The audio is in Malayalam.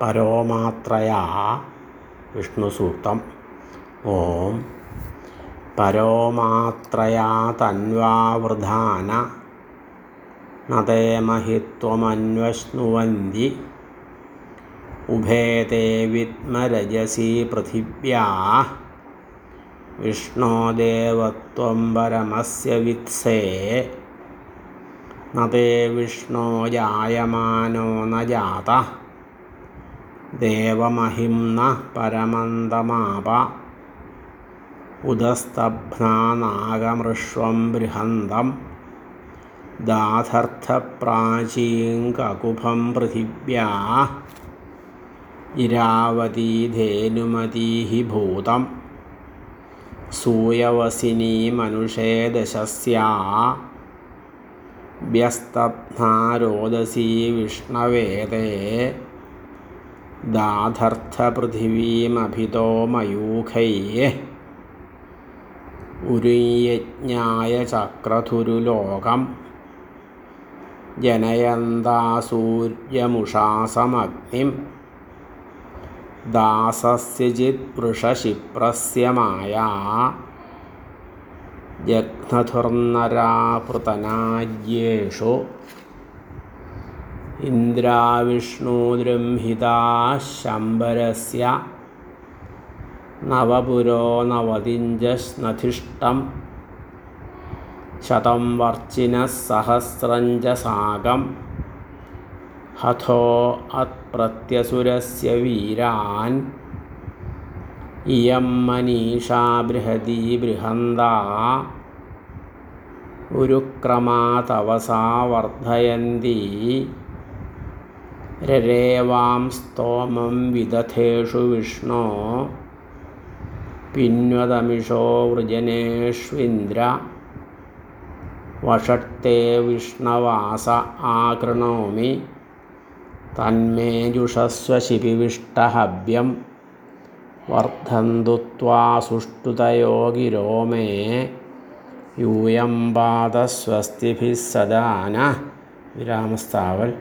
परोमात्रया विष्णुसूक्तम्। ॐ परोमात्रया तन्वावृधान। न ते महित्वमन्वश्नुवन्ति उभे ते विद्म पृथिव्या। विष्णो देवत्वं परमस्य वित्से। न ते विष्णो जायमानो न जातः। ദേവമഹിംന പരമന്തമാപ. ഉദസ്തഭ്നാനാഗമൃഷ്വം ബൃഹന്തം. ദാഥർത്ഥപ്രാചീങ്കകുഭം പൃഥിവ്യാ. ഇരാവതീധേനുമതീഹി ഭൂതം. സൂയവസിനി മനുഷേ ദശസ്യാ. വ്യസ്തബ്ധാരോദസി വിഷ്ണവേദേ ദാഥർത്ഥപൃഥിവീമഭിതോ മയൂഖൈ. ഉരുയജ്ഞായ ചക്രതുരുലോകം ജനയന്താസൂര്യമുഷാസമഗ്നിം. ദാസസ്യജിത് വൃഷക്ഷിപ്രസ്യ മായാ ഇന്ദ്രാവിഷ്ണുദ്രംഹിതാ ശംബരസ്യ നവപുരോ നവതിഞ്ചസ്നധിഷ്ടം ശതം വർച്ചിന സഹസ്രം ച സാകം ഹഥോ അത്പ്രത്യസുരസ്യ വീരാൻ ഇയം മനീഷാ ബൃഹതി ബൃഹന്ത ഉരുക്രമാതവസാ വർദ്ധയന്തി രരേവാം സ്തോമം വിദധേഷു വിഷ്ണോ. പിന്വതമിഷോ വൃജനേഷ്വിന്ദ്ര. വഷട്ടെ വിഷ്ണവാസ ആകൃണോമി. തന്മേജുഷസ്വശിപിവിഷ്ടഹവ്യം. വർദ്ധന്തു ത്വാ സുഷ്ടുതയോ ഗിരോ മേ യൂയം പാദസ്വസ്തിഭിः സദാന. വിരാമസ്ഥാവൽ.